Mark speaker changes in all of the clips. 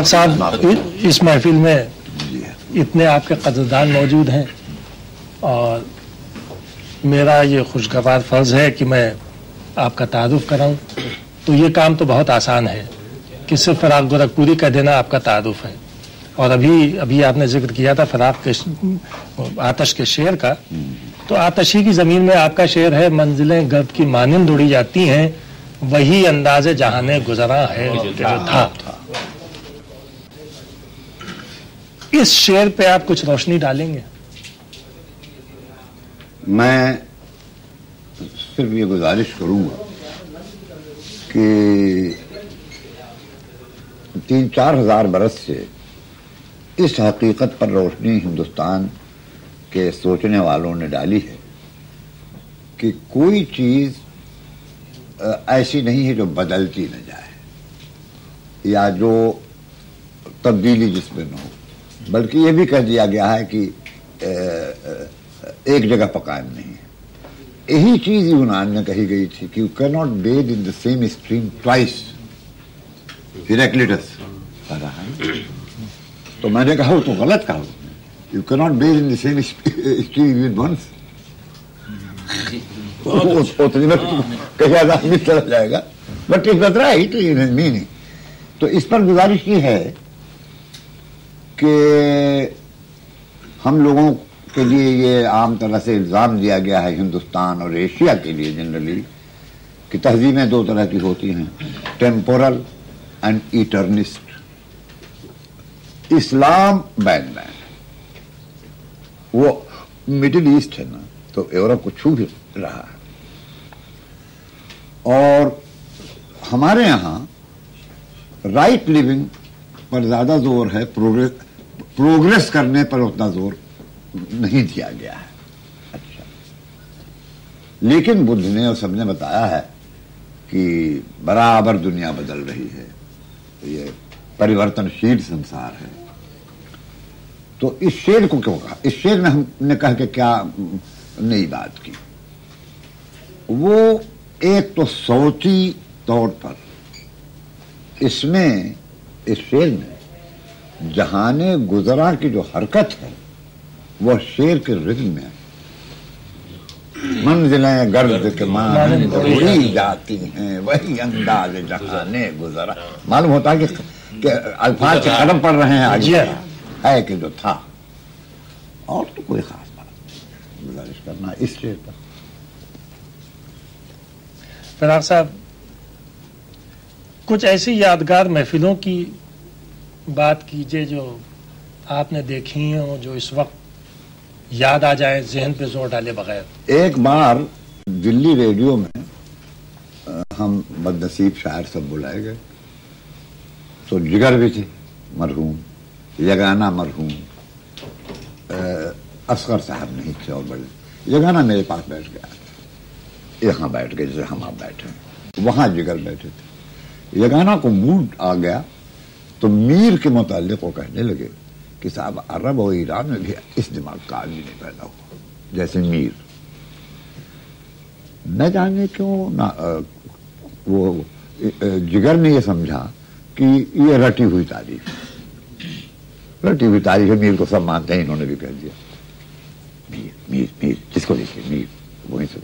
Speaker 1: फराग साहब इस महफिल में इतने आपके कदरदान मौजूद हैं और मेरा ये खुशगवार फ़र्ज़ है कि मैं आपका तारुफ कराऊं। तो ये काम तो बहुत आसान है कि सिर्फ़ फराग गोरखपुरी का देना आपका तारुफ है। और अभी अभी आपने ज़िक्र किया था फराग के आतश के शेर का। तो आतशी की ज़मीन में आपका शेर है मंजिलें गर्द की मानंद उड़ी जाती हैं वही अंदाज जहाने गुजरा है जो था। इस शेर पे आप कुछ रोशनी डालेंगे?
Speaker 2: मैं सिर्फ़ ये गुजारिश करूँगा कि तीन चार हज़ार बरस से इस हकीकत पर रोशनी हिंदुस्तान के सोचने वालों ने डाली है कि कोई चीज़ ऐसी नहीं है जो बदलती न जाए या जो तब्दीली जिसमें न हो। बल्कि ये भी कह दिया गया है कि एक जगह पकायम नहीं यही चीज़ यूनान में कही गई थी कि you can not bathe in the same stream twice Heraclitus तो मैंने कहा तो गलत कहा you can not bathe in the same stream with once उतनी में कहीं आदमी चला जाएगा। But it was right in meaning तो इस पर गुजारिश ये है कि हम लोगों के लिए ये आम तरह से इल्ज़ाम दिया गया है हिंदुस्तान और एशिया के लिए जनरली कि तहजीबें दो तरह की होती हैं टेम्पोरल एंड इटर्निस्ट इस्लाम बैन बैन वो मिडिल ईस्ट है ना तो यूरोप को छू भी रहा है। और हमारे यहाँ राइट लिविंग पर ज़्यादा ज़ोर है प्रोग्रेस प्रोग्रेस करने पर उतना ज़ोर नहीं दिया गया है। अच्छा। लेकिन बुद्ध ने और सबने बताया है कि बराबर दुनिया बदल रही है। ये परिवर्तनशील संसार है। तो इस शेर को क्यों कहा? इस शेर में हमने कह के क्या नई बात की। वो एक तो सोची तौर पर। इसमें, इस शेर में जहाने गुजरा की जो हरकत है वह शेर के रिज्म में मंजिलें गर्द के मान उड़ी जाती हैं वही अंदाज जहाने गुजरा। मालूम होता है कि, कि अल्फाज के कदम पड़ रहे हैं आगे। है। कि जो था। और तो कोई खास बात गुजारिश करना इस शेर पर।
Speaker 1: फराग साहब कुछ ऐसी यादगार महफिलों की बात कीजिए जो आपने देखी हो, जो इस वक्त याद आ जाए, जहन पे ज़ोर डाले बगैर।
Speaker 2: एक बार दिल्ली रेडियो में हम बदनसीब शायर सब बुलाए गए। तो जिगर भी थे, मरहूम, यगाना मरहूम। असगर साहब नहीं थे और बड़े। यगाना मेरे पास बैठ गया यहाँ बैठ गए जैसे हम आप बैठे वहाँ जिगर बैठे थे। यगाना को मूड आ गया तो मीर के मुतालिक वो कहने लगे कि साहब, अरब और ईरान में भी इस दिमाग का आदमी नहीं पैदा हुआ, जैसे मीर। न जाने क्यों ना वो जिगर ने ये समझा कि ये रटी हुई तारीख रटी हुई तारीख है, मीर को सब मानते हैं, इन्होंने भी कह दिया। मीर मीर मीर जिसको देखिए, मीर, वही से।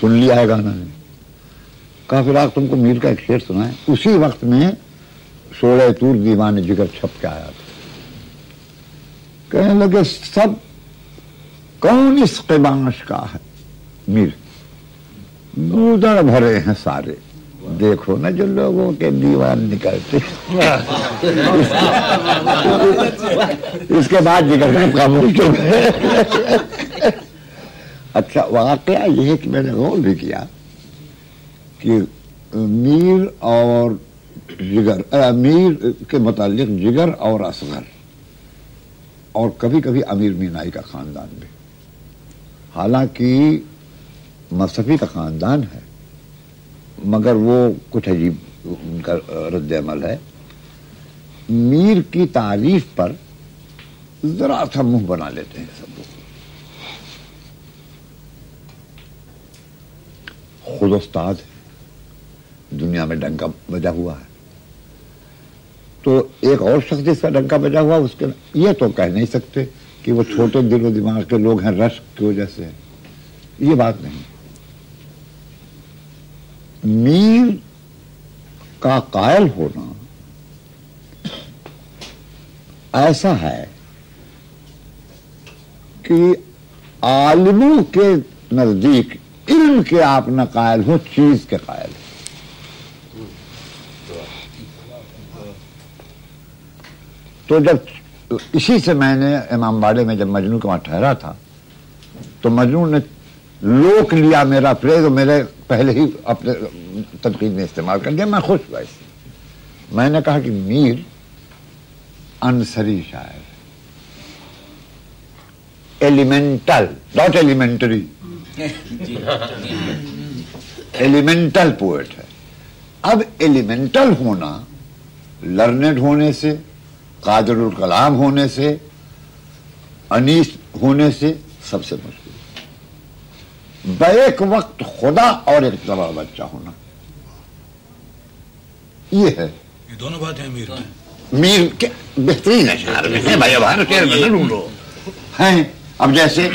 Speaker 2: सुन लिया है गाना। ने कहा फिर आप तुमको मीर का एक शेर सुना है उसी वक्त में सोलह तूर दीवान जिगर छप के आया था। कहने लगे, सब, कौन इस कबाश का है? मीर, नूदर भरे हैं सारे। देखो ना जो लोगों के दीवान निकलते इसके बाद जिगर हो। गए अच्छा वाकया यह कि मैंने गौर भी किया कि मीर और जिगर अमीर के मुतालिक जिगर और असगर और कभी कभी अमीर मीनाई का खानदान भी हालाँकि मसफी का खानदान है मगर वो कुछ अजीब उनका रद्द अमल है मीर की तारीफ़ पर जरा सा मुँह बना लेते हैं सब लोग खुद उस्ताद है दुनिया में डंका बजा हुआ है तो एक और शख्स जिसका डंका बजा हुआ, उसके ये तो कह नहीं सकते कि वो छोटे दिलो दिमाग के लोग हैं, रश की वजह से। ये बात नहीं। मीर का कायल होना ऐसा है कि आलमों के नज़दीक इल्म के आप न कायल हो, चीज़ के कायल तो जब इसी से मैंने इमाम बाड़े में जब मजनू के वहाँ ठहरा था तो मजनू ने लोक लिया मेरा प्रेज मेरे पहले ही अपने तनकीद में इस्तेमाल कर दिया। मैं खुश हुआ इससे। मैंने कहा कि मीर अनसरी शायर elemental not elementary elemental poet है। अब एलिमेंटल होना, लर्नेड होने से कादरुल कलाम होने से अनीस होने से सबसे मुश्किल। बैक वक्त खुदा और एक तरह बच्चा होना। ये है।
Speaker 3: ये दोनों बातें मीर
Speaker 2: मीर के बेहतरीन है शहर में। है भाई बाहर शेर में ढूंढो हैं। अब जैसे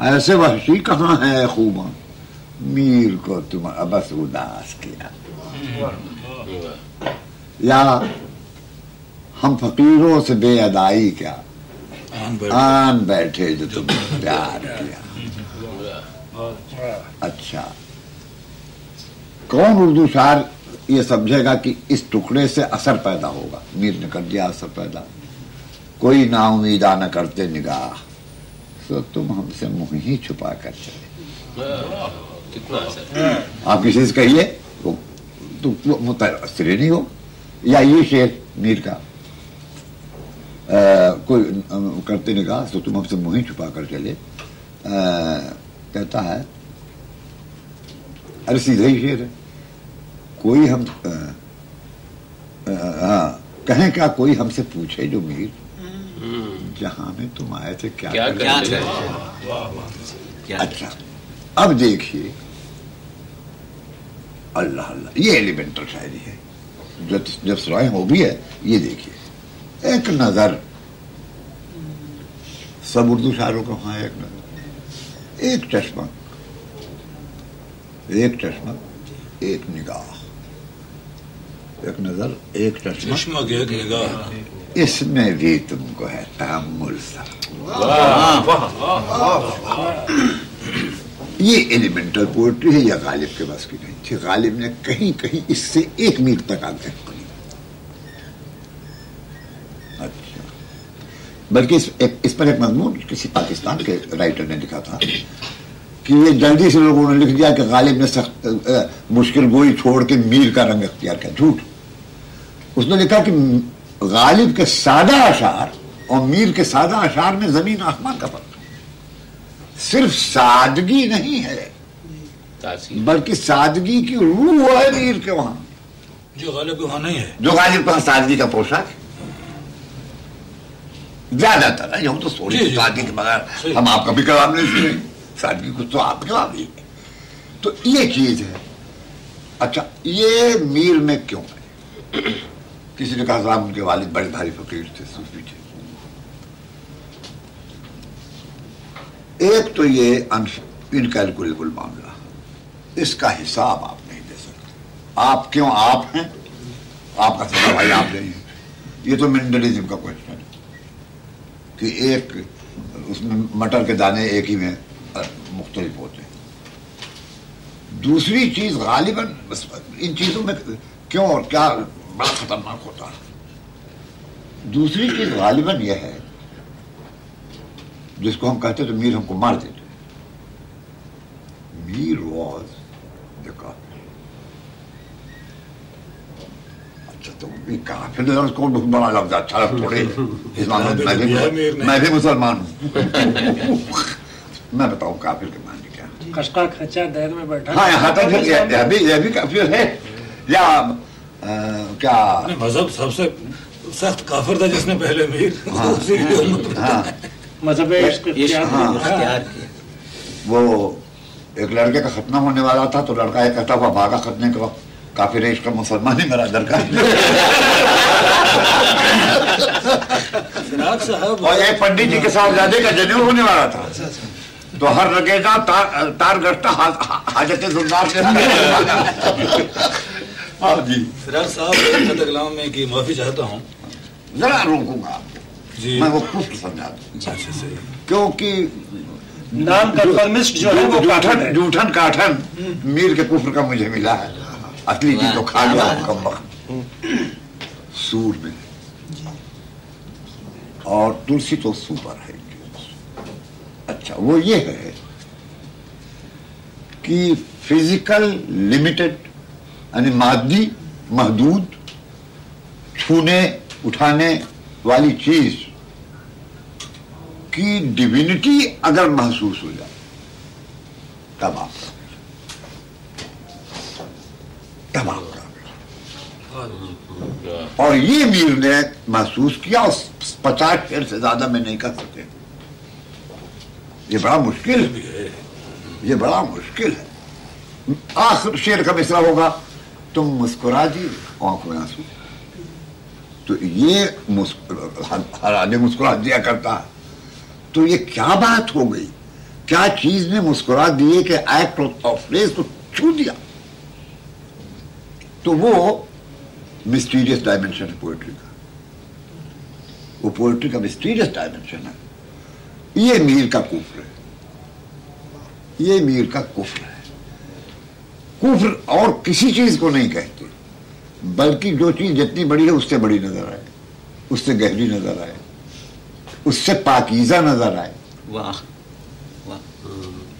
Speaker 2: ऐसे वहशी कहाँ है खूबा? मीर को तुम बस उदास किया। या हम फकीरों से बेअदाई क्या?
Speaker 3: आन बैठे।
Speaker 2: जो तुम प्यार किया। अच्छा। कौन उर्दू शायर ये समझेगा कि इस टुकड़े से असर पैदा होगा? मीर ने कर दिया असर पैदा। कोई ना उम्मीदा न करते निगाह। तो तुम हमसे मुँह ही छुपा कर चले। आप किसी से कहिए? तो मुतासर नहीं हो? या ये शेर मीर का? कोई करते निगाह तो तुम हमसे मुँह छुपा कर चले। आ, कहता है अरे सीधा ही शेर है। कोई हम हाँ कहें क्या कोई हमसे पूछे जो मीर? जहाँ में तुम आए थे क्या,
Speaker 4: क्या
Speaker 2: करते थे?
Speaker 4: क्या
Speaker 2: अच्छा अब देखिए। अल्लाह अल्लाह ये एलिमेंटल शायरी है। जब जब सुनाए हो भी है ये देखिए। एक नज़र। सब उर्दू शायरों का वहाँ एक नज़र। एक चश्मा। एक चश्मा एक निगाह। एक नज़र एक चश्मा।
Speaker 3: चश्मा की एक निगाह।
Speaker 2: इसमें भी तुमको है तहमुल सा ये एलिमेंटल पोएट्री है या गालिब के बस की नहीं थी। गालिब ने कहीं कहीं इससे एक मीट तक आगे करी अच्छा बल्कि इस, एक, इस पर एक मजमून किसी पाकिस्तान के राइटर ने लिखा था कि ये जल्दी से लोगों ने लिख दिया कि गालिब ने सख्त मुश्किल गोई छोड़ के मीर का रंग अख्तियार किया झूठ। उसने लिखा कि गालिब के सादा अशार और मीर के सादा अशार में ज़मीन आसमान का फ़र्क। सिर्फ़ सादगी नहीं है बल्कि सादगी की रूह है मीर के वहाँ।
Speaker 3: जो गालिब के वहाँ नहीं है।
Speaker 2: जो गालिब का सादगी का पोशाक है। ज़्यादातर है हम तो
Speaker 3: जी, जी।
Speaker 2: के बगैर हम आपका भी कलाम नहीं सुने सादगी कुछ तो आप कलाम ही है। तो ये चीज़ है। अच्छा ये मीर में क्यों है? किसी ने कहा साहब उनके वालिद बड़े भारी फकीर थे सूफी थे एक तो ये इनकैलकुलेबल मामला इसका हिसाब आप नहीं दे सकते। आप क्यों आप हैं? आपका सगा भाई आप नहीं है। ये तो मिनरलिज्म का क्वेश्चन कि एक उसमें मटर के दाने एक ही में मुख्तलिफ़ होते हैं। दूसरी चीज़ गालिबन, बस इन चीज़ों में क्यों और क्या बड़ा खतरनाक होता है? दूसरी चीज़ गालिबन यह है, जिसको हम कहते तो मीर हमको मार देते मीर वॉज़ द काफिर अच्छा तो काफिर लफ्ज बड़ा लफ्ज अच्छा लफ्ज थोड़े। इस मामले में मैं भी मैं भी मुसलमान हूँ। मैं बताऊँ काफिर के माने क्या?
Speaker 1: खसका खचा दैर में बैठा।
Speaker 2: हाँ यहाँ तक यह यह भी यह भी काफिर है। या क्या?
Speaker 3: मज़हब सबसे सख्त काफिर था जिसने पहले मीर। उसी की उम्मत
Speaker 2: हाँ।
Speaker 1: मज़हब
Speaker 2: हाँ। वो एक लड़के का खतना होने वाला था तो लड़का ये कहता हुआ भागा खतने के वक्त काफिर इश्क मुसलमान ही मेरा दरकार और एक पंडित जी के साथ जाने का जनेऊ होने वाला था। तो हर रगेगा तार तार गश्ता हाजत सुल्तान से हाँ जी।
Speaker 3: फिराक साहब एक कलाम में की माफ़ी चाहता हूँ।
Speaker 2: जरा रोकूँगा आपको।
Speaker 3: जी।
Speaker 2: मैं वो कुछ समझा दूँ।
Speaker 3: अच्छा अच्छा सही।
Speaker 2: क्योंकि
Speaker 1: नाम कंफर्मिस्ट जो है वो काठन
Speaker 2: जूठन काठन मीर के कुफर का मुझे मिला है। असली चीज़ तो खा गया कम वक्त। सूर में। और तुलसी तो सुपर है। अच्छा वो ये है कि फ़िज़िकल लिमिटेड यानी मादी महदूद छूने उठाने वाली चीज़ की डिविनिटी अगर महसूस हो जाए तब आप तब आप और ये मीर ने महसूस किया और पचास शेर से ज़्यादा में नहीं कर सके। ये बड़ा मुश्किल है। ये बड़ा मुश्किल है। आखिर शेर का मिसरा होगा? तुम मुस्कुरा दी आँखों में आँसू। तो ये हर आदमी मुस्कुरा दिया करता है। तो ये क्या बात हो गई? क्या चीज़ ने मुस्कुरा दिए कि एक्ट ऑफ़ फ्रेज को छू दिया? तो वो मिस्टीरियस डायमेंशन है पोएट्री का। वो पोएट्री का मिस्टीरियस डायमेंशन है। ये मीर का कुफ्र है। ये मीर का कुफ्र है। कुफ्र और किसी चीज़ को नहीं कहते बल्कि जो चीज़ जितनी बड़ी है उससे बड़ी नज़र आए उससे गहरी नज़र आए उससे पाकिजा नज़र आए।
Speaker 5: वाह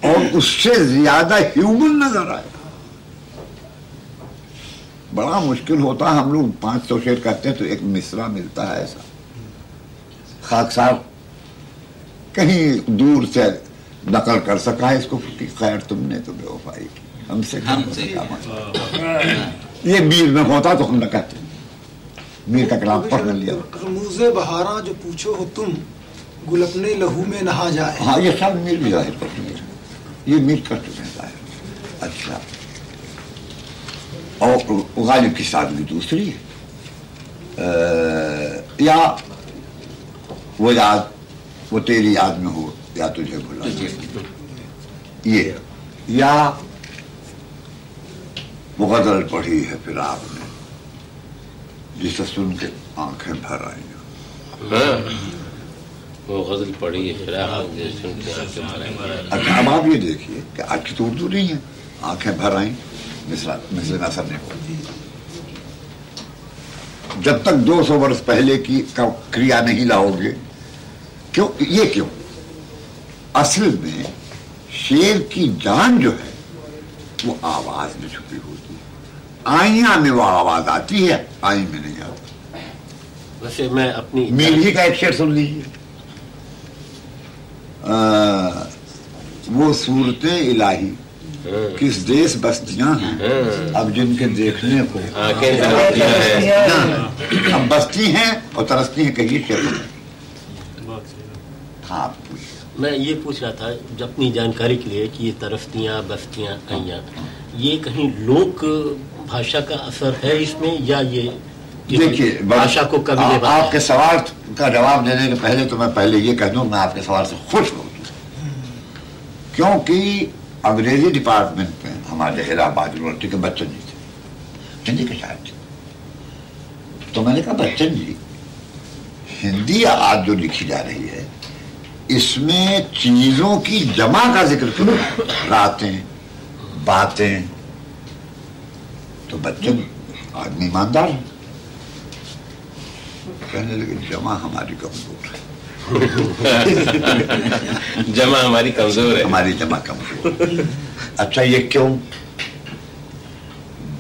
Speaker 2: और उससे ज़्यादा ह्यूमन नज़र आए। बड़ा मुश्किल होता है हम लोग पाँच सौ शेर कहते हैं तो एक मिसरा मिलता है ऐसा। खाक साहब कहीं दूर से नकल कर सका है इसको कि खैर तुमने तो बेवफाई की हमसे मांगा? ये मीर में होता तो हम न कहते। मीर का कलाम पढ़ लिया।
Speaker 6: रमूजे बहारा जो पूछो हो तुम गुल अपने लहू में नहा जाए।
Speaker 2: हाँ ये सब मीर भी ज़ाहिर कर ये मीर कर चुके हैं। ज़ाहिर अच्छा। और गालिब की सादगी दूसरी है अ, या वो याद वो तेरी याद में हो या तुझे भुला ये या वो गज़ल पढ़ी है फिर आपने जिसे सुन के आँखें भर आई
Speaker 4: हाँ वो गज़ल पढ़ी है फिर आप सुन के आँखें भर आई।
Speaker 2: अच्छा अब आप ये देखिए कि आज की तो उर्दू नहीं है आँखें भर आई मिसरा मिसरे में असर नहीं जब तक 200 वर्ष पहले की क्रिया नहीं लाओगे क्यों? ये क्यों? असल में शेर की जान जो है वो आवाज़ में छुपी होती है। आइया में वो आवाज़ आती है आई में नहीं आती।
Speaker 4: वैसे मैं अपनी
Speaker 2: मीर ही का एक शेर सुन लीजिए। वो सूरतें इलाही। किस देश बस्तियाँ हैं?
Speaker 4: हाँ,
Speaker 2: अब जिनके देखने को।
Speaker 4: तरसतियाँ हैं।
Speaker 2: अब बस्ती हैं और तरसती हैं कहीं शेर हाँ आप
Speaker 7: मैं ये पूछ रहा था जब अपनी जानकारी के लिए कि ये तरफ्तियाँ बस्तियाँ आइयाँ ये कहीं लोक भाषा का असर है इसमें या ये
Speaker 2: देखिए
Speaker 7: भाषा को कभी
Speaker 2: आ- आपके सवाल का जवाब देने के पहले तो मैं पहले ये कह दूँ मैं आपके सवाल से खुश हूँ। क्योंकि अंग्रेज़ी डिपार्टमेंट में हमारे इलाहाबाद यूनिवर्सिटी के बच्चन जी थे। हिंदी के शायद थे। तो मैंने कहा, बच्चन जी, हिंदी आज जो लिखी जा रही है, इसमें चीज़ों की जमा का ज़िक्र क्यों रातें, बातें। तो बच्चन, आदमी ईमानदार है। कहने लगे, जमा हमारी कमज़ोर है।
Speaker 4: जमा हमारी कमज़ोर है।
Speaker 2: हमारी जमा कमज़ोर। अच्छा ये क्यों?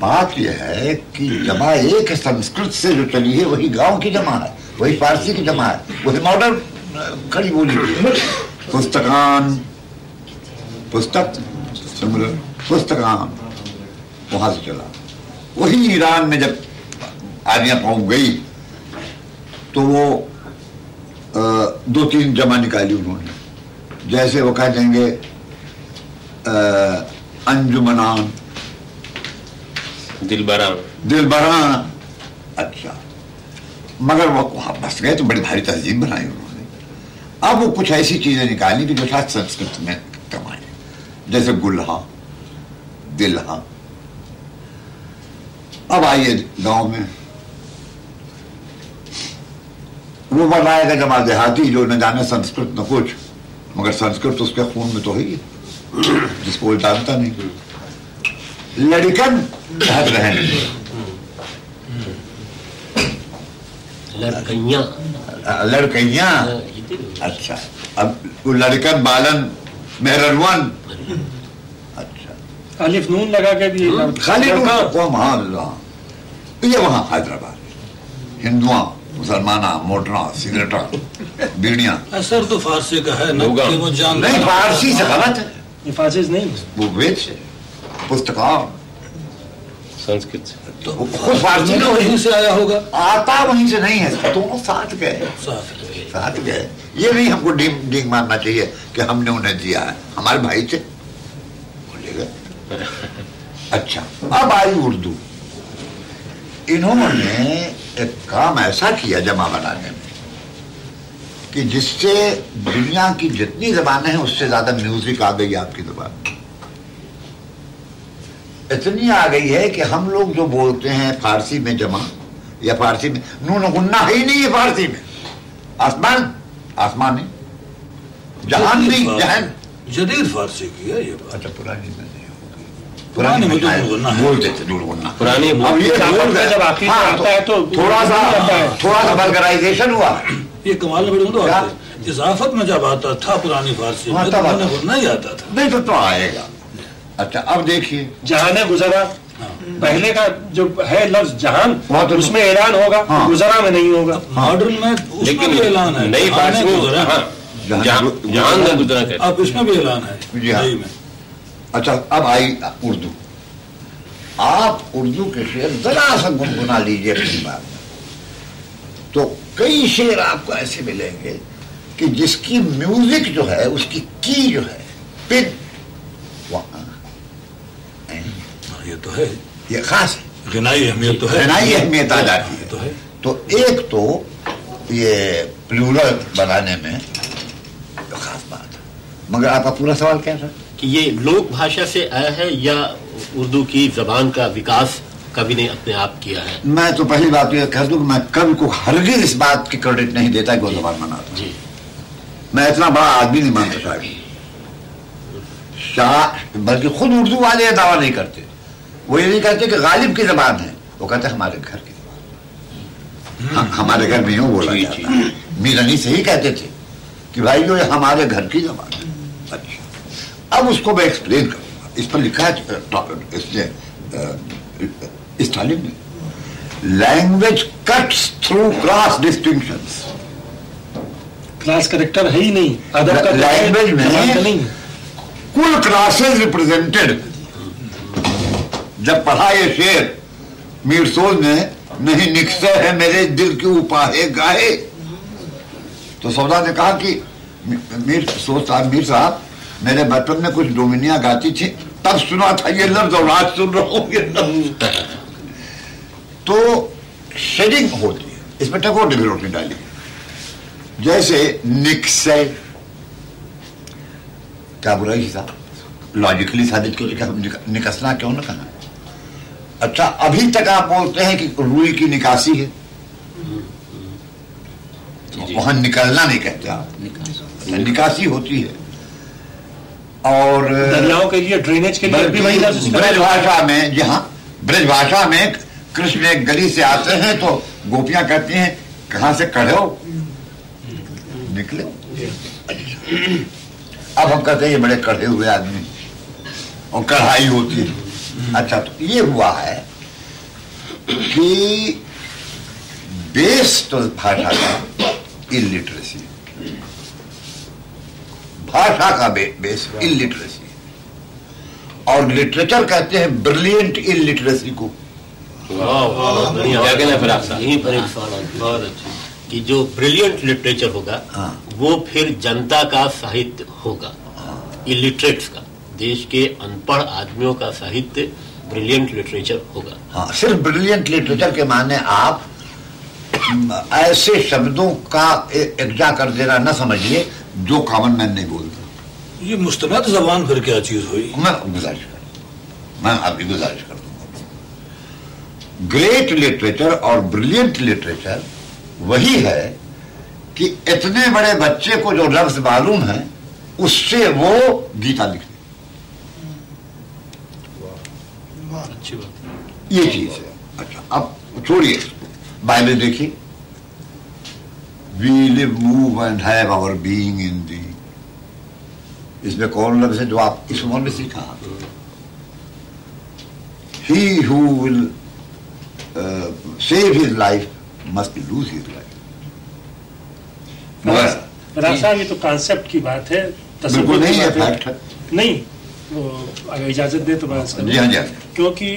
Speaker 2: बात यह है कि जमा एक संस्कृत से जो चली है, वही गाँव की जमा है, वही फारसी की जमा है। वही मॉडर्न खड़ी बोली पुस्तकान, पुस्तक पुस्तकान, वहाँ से चला। वही ईरान में जब आर्या पहुँच गई तो वो दो तीन जमा निकाली उन्होंने। जैसे वो कह देंगे अंजुमनान।
Speaker 4: दिल बरा
Speaker 2: दिल बरा अच्छा। मगर वो वहाँ बस गए तो बड़ी भारी तहजीब बनाई उन्होंने। अब वो कुछ ऐसी चीज़ें निकाली कि जो शायद संस्कृत में कमाई जैसे गुल्हा दिल्हा। अब आइए गाँव में। वो बनाएगा जमा देहाती जो न जाने संस्कृत न कुछ। मगर संस्कृत उसके खून में तो है ही। जिसको वो जानता नहीं। लड़कन हद रहे
Speaker 7: लड़कइयाँ
Speaker 2: लड़कइया
Speaker 7: हाँ, देखो।
Speaker 2: अच्छा। अब वो लड़कन बालन मेहरवन अच्छा।
Speaker 1: अलिफ नून लगा के भी
Speaker 2: खाली
Speaker 1: लड़का।
Speaker 2: वो वहाँ वहाँ ये वहाँ हैदराबाद। हिंदुआ। मुसलमाना मोटरा सिगरेटा बीड़ियाँ
Speaker 3: असर तो फारसी का है ना कि वो जान
Speaker 2: नहीं फारसी से गलत है।
Speaker 1: ये फारसीज नहीं
Speaker 2: वो वेद से। पुस्तकार
Speaker 4: संस्कृत से।
Speaker 2: तो वो खुद फारसी में
Speaker 3: वहीं से आया होगा।
Speaker 2: आता वहीं से नहीं है। दोनों साथ गए।
Speaker 3: साथ
Speaker 2: गए। ये नहीं हमको डींग डींग मारना चाहिए कि हमने उन्हें दिया है। हमारे भाई थे। बोलेगा अच्छा अब आई उर्दू। इन्होंने एक काम ऐसा किया जमा बनाने में कि जिससे दुनिया की जितनी जबानें हैं उससे ज़्यादा म्यूज़िक आ गई आपकी जबान। इतनी आ गई है कि हम लोग जो बोलते हैं फारसी में जमा या फारसी में नून गुन्ना है नहीं है फारसी में। आसमान आसमान है जहान भी जहान।
Speaker 3: जदीद फारसी की है ये
Speaker 2: अच्छा पुरानी नहीं
Speaker 3: पुरानी में
Speaker 2: शायद
Speaker 3: नून गुन्ना है।
Speaker 2: बोलते थे नून गुन्ना
Speaker 4: पुरानी।
Speaker 1: जब आखिर
Speaker 2: हाँ,
Speaker 1: आता है तो
Speaker 2: थोड़ा सा थोड़ा सा बल्गराइजेशन हुआ।
Speaker 3: ये कमाल बड़ी
Speaker 2: क्या?
Speaker 3: इजाफत में जब आता था पुरानी फारसी
Speaker 2: हाँ,
Speaker 3: में तो
Speaker 2: आता।
Speaker 3: ही। आता था।
Speaker 2: नहीं तो तो आएगा। अच्छा अब देखिए।
Speaker 1: जहाने गुजरा। पहले का जो है लफ्ज जहान
Speaker 2: तो-
Speaker 1: उसमें ऐलान होगा
Speaker 2: हाँ।
Speaker 1: गुजरा में नहीं होगा।
Speaker 3: मॉडर्न में उसमें
Speaker 4: लेकिन
Speaker 3: भी ऐलान है।
Speaker 4: नई
Speaker 3: जहान
Speaker 4: फारसी में
Speaker 3: गुजरा।
Speaker 4: हाँ।
Speaker 2: जहान-
Speaker 4: जहाँ जहाँ में गुजरा
Speaker 3: अब इसमें भी ऐलान है
Speaker 2: जी हाँ।
Speaker 3: में।
Speaker 2: अच्छा अब आई उर्दू। आप उर्दू के शेर जरा सा गुनगुना लीजिए अपनी बात। में तो कई शेर आपको ऐसे मिलेंगे कि जिसकी म्यूज़िक जो है उसकी की जो है पिन है।
Speaker 3: हाँ, ये तो है।
Speaker 2: ये खास है।
Speaker 3: गिनाई अहमियत तो है।
Speaker 2: गिनाई अहमियत आ जाती
Speaker 3: ये तो
Speaker 2: है।
Speaker 3: है
Speaker 2: तो एक तो ये प्लूरल बनाने में तो खास बात है। मगर आपका पूरा सवाल क्या था
Speaker 7: ये लोक भाषा से आया है या उर्दू की जबान का विकास कवि ने अपने आप किया है?
Speaker 2: मैं तो पहली बात तो ये कह दूँ कि मैं कवि को हरगिज इस बात की क्रेडिट नहीं देता कि वो जबान बनाता
Speaker 7: जी।
Speaker 2: मैं इतना बड़ा आदमी नहीं मानता शायद शाह बल्कि खुद उर्दू वाले दावा नहीं करते। वो ये नहीं कहते कि गालिब की जबान है। वो कहते हमारे घर की जबान हाँ, हमारे घर में यूँ बोला जाता है। मीर अली से ही कहते थे कि भाई जो ये हमारे घर की जबान है। अच्छा। अब उसको मैं एक्सप्लेन करूँगा। इस पर लिखा है इसने स्टालिन ने language cuts through class distinctions
Speaker 1: class character है ही नहीं। अदब का
Speaker 2: लैंग्वेज में-
Speaker 1: नहीं।
Speaker 2: कुल क्लासेस रिप्रेजेंटेड जब पढ़ा ये शेर मीर सोल ने नहीं निकसे है मेरे दिल की उपाहे गाहे। तो सौदा ने कहा कि मीर सोल साहब मीर साहब मेरे बचपन में कुछ डोमिनिया गाती थी तब सुना था ये लफ्ज और आज सुन रहा हूँ ये लफ्ज। तो शेडिंग होती है इसमें टकोर भी रोटी डाली। जैसे निकसे क्या बुराई साहब? लॉजिकली साबित कीजिए कि हम निक- निकसना क्यों न कहा अच्छा अभी तक आप बोलते हैं कि रूई की निकासी है। तो वहाँ निकलना नहीं कहते आप। अच्छा, निकासी होती है। और
Speaker 1: दरियाओं के लिए ड्रेनेज के लिए भी वही लफ्ज
Speaker 2: बल्कि
Speaker 1: इस्तेमाल
Speaker 2: ब्रज
Speaker 1: होता है।
Speaker 2: भाषा में जहाँ ब्रज भाषा में कृष्ण एक गली से आते हैं तो गोपियाँ कहती हैं कहा से कढ़े हो? निकले। अब हम कहते हैं ये बड़े कढ़े हुए आदमी और कढ़ाई होती है। अच्छा तो ये हुआ है कि बेस तो भाषा का इलिटरेसी भाषा का बे, बेस इलिटरेसी और लिटरेचर कहते हैं ब्रिलियंट इलिटरेसी को।
Speaker 7: वाह वाह बढ़िया।
Speaker 4: क्या कहना है फिर आपका?
Speaker 7: यहीं पर एक सवाल बहुत अच्छा। कि जो ब्रिलियंट लिटरेचर होगा
Speaker 2: हाँ।
Speaker 7: वो फिर जनता का साहित्य होगा इलिटरेट्स का। देश के अनपढ़ आदमियों का साहित्य ब्रिलियंट लिटरेचर होगा।
Speaker 2: हाँ सिर्फ़ ब्रिलियंट लिटरेचर के माने आप ऐसे शब्दों का एकजा कर देना न समझिए। जो कॉमन मैन नहीं बोलता।
Speaker 3: ये मुस्तनद जबान फिर क्या चीज़ हुई?
Speaker 2: मैं गुजारिश कर मैं अभी गुजारिश कर दूँगा। ग्रेट लिटरेचर और ब्रिलियंट लिटरेचर वही है कि इतने बड़े बच्चे को जो लफ्ज मालूम है उससे वो गीता लिख दे
Speaker 7: अच्छी बात
Speaker 2: ये चीज़ है। अच्छा अब छोड़िए बाइबल देखिए। We live move and have our being in the इसमें कौन लफ्ज है जो आप इस उम्र में सीखा ही who will save his life must lose his life
Speaker 1: ये तो कॉन्सेप्ट की बात है।
Speaker 2: बिल्कुल नहीं है फैक्ट
Speaker 1: नहीं अगर इजाज़त दे तो मैं
Speaker 2: हाँ हाँ
Speaker 1: क्योंकि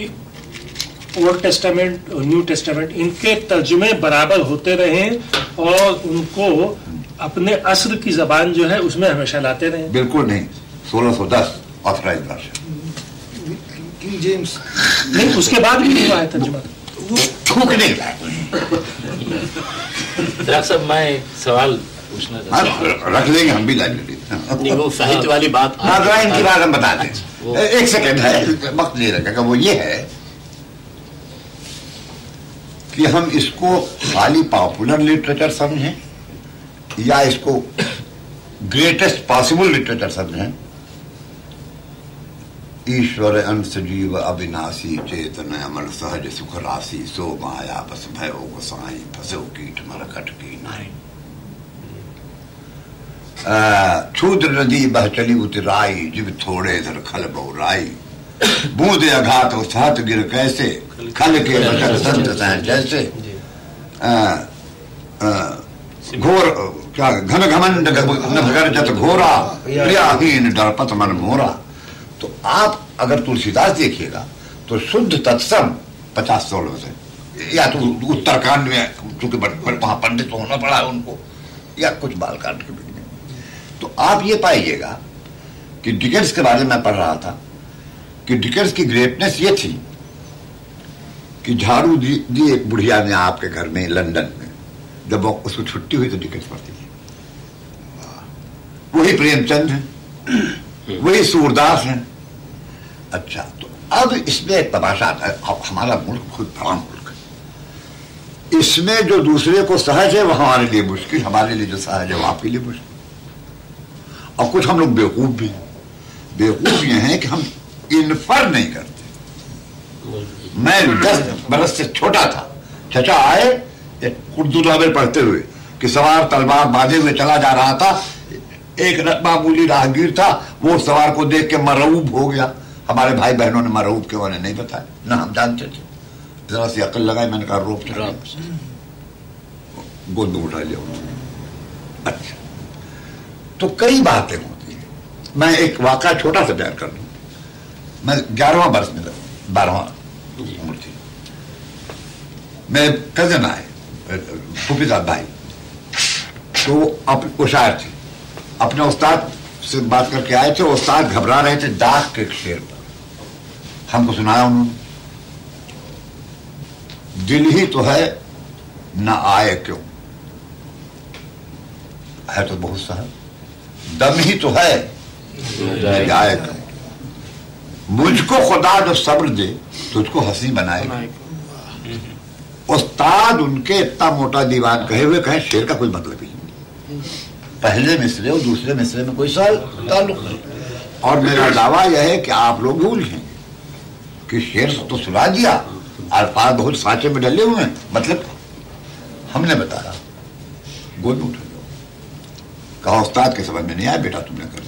Speaker 1: ओल्ड टेस्टामेंट और न्यू टेस्टामेंट इनके तर्जुमे बराबर होते रहे और उनको अपने असर की जबान जो है उसमें हमेशा लाते रहे।
Speaker 2: बिल्कुल नहीं 1610 ऑथराइज वर्षन
Speaker 6: किंग जेम्स
Speaker 1: नहीं उसके बाद भी हुआ है तर्जुमा।
Speaker 2: थूकने का
Speaker 5: डॉक्टर साहब मैं एक सवाल पूछना
Speaker 2: हाँ,
Speaker 5: चाहता
Speaker 2: रख देंगे हम भी लाइब्रेरी
Speaker 7: नहीं वो साहित्य वाली बात
Speaker 2: हाँ तो इनकी बात हम बता दें एक सेकंड है वक्त नहीं लगेगा वो ये है कि हम इसको खाली पॉपुलर लिटरेचर समझें, या इसको ग्रेटेस्ट पॉसिबल लिटरेचर समझें। ईश्वर अंश जीव अविनाशी चेतन अमर सहज सुख राशि, सो माया बस भयो गोसाई फसो कीट मरकट की नाई। क्षुद्र नदी बह चली उतराई जिब थोड़े धर खल बहुराई। बूंदे अघात सात गिर कैसे खल के बचन संत सह जैसे घोर क्या घन घमंड गर्जत घोरा प्रियाहीन डरपत मन मोरा। तो आप अगर तुलसीदास देखिएगा तो शुद्ध तत्सम पचास सोलह से या तो उत्तरकांड में चूँकि वहाँ पंडित होना पड़ा है उनको या कुछ बालकांड के भी तो आप ये पाइएगा कि डिकेंस के बारे में पढ़ रहा था कि डिकेट्स की ग्रेटनेस ये थी कि झाड़ू दी, दी एक बुढ़िया ने आपके घर में लंदन में। जब उसको छुट्टी हुई तो डिकेंस पढ़ती थी वही प्रेमचंद है। वही सूरदास है। अच्छा तो अब इसमें एक तमाशा आता है। अब हमारा मुल्क खुद बड़ा मुल्क है। इसमें जो दूसरे को सहज है वो हमारे लिए मुश्किल हमारे लिए जो सहज है वो आपके लिए मुश्किल। और कुछ हम लोग बेवकूफ़ भी हैं। बेवकूफ़ ये हैं कि हम इन्फर नहीं करते। मैं दस बरस से छोटा था। चचा आए एक उर्दू नॉवेल पढ़ते हुए कि सवार तलवार बांधे हुए चला जा रहा था। एक मामूली राहगीर था वो सवार को देख के मरऊब हो गया। हमारे भाई बहनों ने मरऊब के उन्हें नहीं बताया? ना हम जानते थे। जरा सी अकल लगाई मैंने कहा रोप गोद में उठा लिया अच्छा। तो कई बातें होती हैं। मैं एक वाक़ा छोटा सा बयान कर दूँ। मैं ग्यारहवां बरस में बारहवां उम्र थी मैं कज़न आए फूफीदार भाई तो वो अप, वो शायर थे अपने उस्ताद से बात करके आए थे उस्ताद घबरा रहे थे दाग के शेर पर हमको सुनाया उन्होंने दिल ही तो है न आए क्यों है तो बहुत सहज दम ही तो है आए क्यों मुझको खुदा जो सब्र दे तुझको हँसी बनाए उस्ताद उनके इतना मोटा दीवान कहे हुए कहें शेर का कोई मतलब ही नहीं। पहले मिसरे और दूसरे मिसरे में कोई साल ताल्लुक नहीं। और मेरा दावा यह है कि आप लोग भूल हैं कि शेर तो सुना दिया अल्फाज बहुत सांचे में डले हुए हैं। मतलब हमने बताया गोद उठा जाओ कहा उस्ताद के समझ में नहीं आया बेटा तुमने कर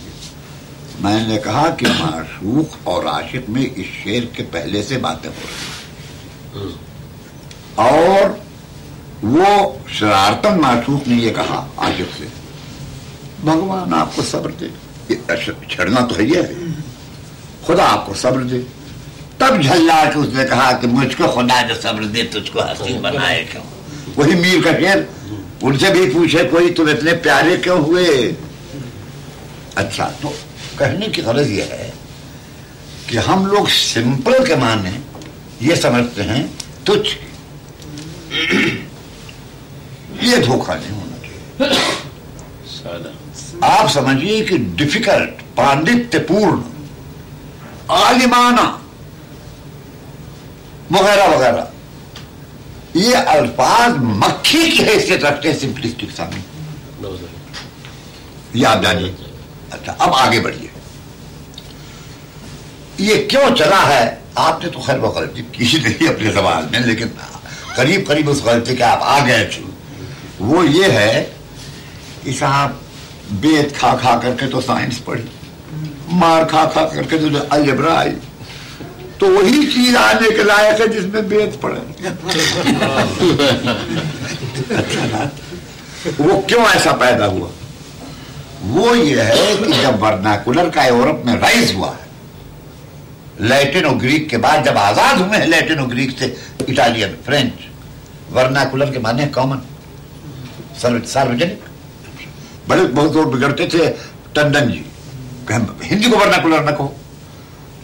Speaker 2: मैंने कहा कि माशूक और आशिक में इस शेर के पहले से बातें हो रही और वो शरारतन माशूक ने ये कहा आशिक से। भगवान। आपको सब्र दे। छड़ना तो है ये खुदा आपको सब्र दे। तब झल्ला के उसने कहा कि मुझको खुदा जो सब्र दे तुझको हसीन बनाए क्यों? वही मीर का शेर। उनसे भी पूछे कोई तुम इतने प्यारे क्यों हुए? अच्छा तो कहने की गरज यह है कि हम लोग सिंपल के माने ये समझते हैं तुच्छ। ये धोखा नहीं होना चाहिए। आप समझिए कि डिफ़िकल्ट पांडित्यपूर्ण आलिमाना वगैरह वगैरह ये अल्फाज मक्खी की हैसियत रखते हैं सिंपलिस्टिक सामने। ये आप जानिए अच्छा अब आगे बढ़िए। ये क्यों चला है? आपने तो खैर वो गलती की नहीं अपने सवाल में, लेकिन करीब करीब उस गलती के आप आ गए थे। वो ये है कि साहब, बेत खा खा करके तो साइंस पढ़ी, मार खा खा करके तो अलजबरा आई। तो वही चीज़ आने के लायक है जिसमें बेत पड़े। वो क्यों ऐसा पैदा हुआ? वो ये है कि जब वर्नाकुलर का यूरोप में राइज हुआ है लैटिन और ग्रीक के बाद जब आज़ाद हुए हैं लैटिन और ग्रीक से इटालियन फ्रेंच वर्नाकुलर के माने कॉमन सार्वजनिक। बड़े बहुत लोग बिगड़ते थे टंडन जी। हिंदी को वर्नाकुलर न कहो।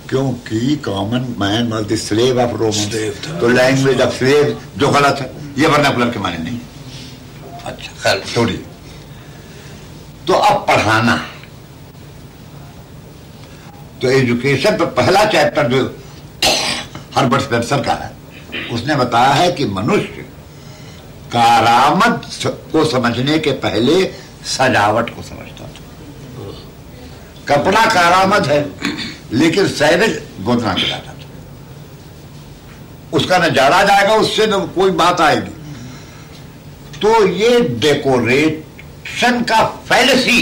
Speaker 2: क्योंकि common man was the slave of Roman तो लैंग्वेज ऑफ़ स्लेव जो गलत है ये वर्नाकुलर के माने नहीं। अच्छा। खैर छोड़िए। तो अब पढ़ाना है। तो एजुकेशन पर पहला चैप्टर जो हर्बर्ट स्पेंसर का है, उसने बताया है कि मनुष्य कारामद को समझने के पहले सजावट को समझता था। कपड़ा कारामद है, लेकिन सैनिक गोदना खिलाता था उसका न जाड़ा जाएगा, उससे न कोई बात आएगी। तो ये डेकोरेशन का फैलसी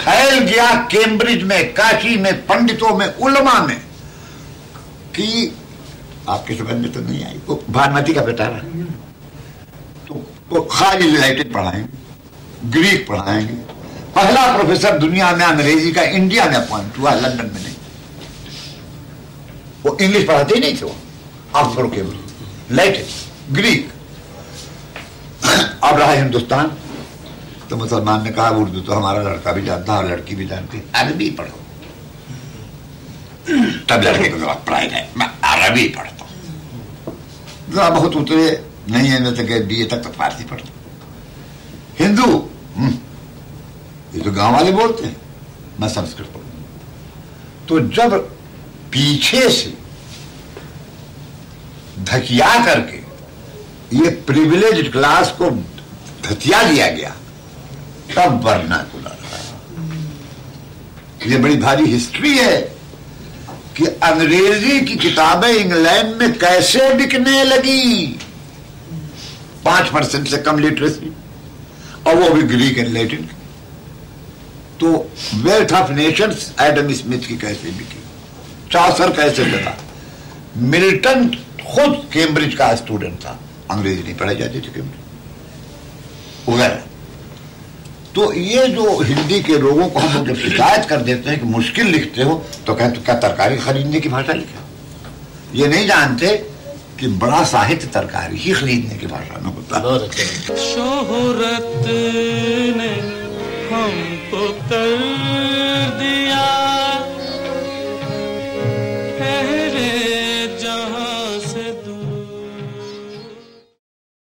Speaker 2: फैल गया कैम्ब्रिज में, काशी में, पंडितों में, उलमा में कि आपके समझ में तो नहीं आई। वो भानुमति का बेटा है तो वो खाली लैटिन पढ़ाएँगे ग्रीक पढ़ाएँगे पहला प्रोफेसर दुनिया में अंग्रेज़ी का, इंडिया में अपॉइंट हुआ, लंदन में नहीं। वो इंग्लिश पढ़ाते ही नहीं थे वो। ऑक्सफोर्ड के ग्रीक। अब रहा हिंदुस्तान। तो मुसलमान ने कहा उर्दू तो हमारा लड़का भी जानता है और लड़की भी जानती है। अरबी पढ़ो। तब लड़के को जवाब पढ़ाई गए मैं अरबी पढ़ता हूँ। जरा बहुत उतरे नहीं है मैं तो गए बी तक तो फारसी पढ़ता हिंदू हम्म, ये तो गाँव वाले बोलते हैं। मैं संस्कृत पढ़ू तो जब पीछे से धकिया करके ये प्रिविलेज क्लास को धतिया दिया गया तब वर्नाकुलर ये बड़ी भारी हिस्ट्री है कि अंग्रेज़ी की किताबें इंग्लैंड में कैसे बिकने लगी। पाँच परसेंट से कम लिटरेसी और वो भी ग्रीक एंड लैटिन तो Wealth of Nations Adam Smith की कैसे बिकी? चौसर कैसे बता मिल्टन खुद कैम्ब्रिज का स्टूडेंट था। अंग्रेज़ी नहीं पढ़ाई जाती थी कैम्ब्रिज वगैरह। तो ये जो हिंदी के लोगों को हम जब शिकायत कर देते हैं कि मुश्किल लिखते हो तो कहते तो क्या तरकारी खरीदने की भाषा लिखा ये नहीं जानते कि बड़ा साहित्य तरकारी ही खरीदने की भाषा में होता
Speaker 7: अच्छा।
Speaker 8: शोहरत ने हमको कर दिया।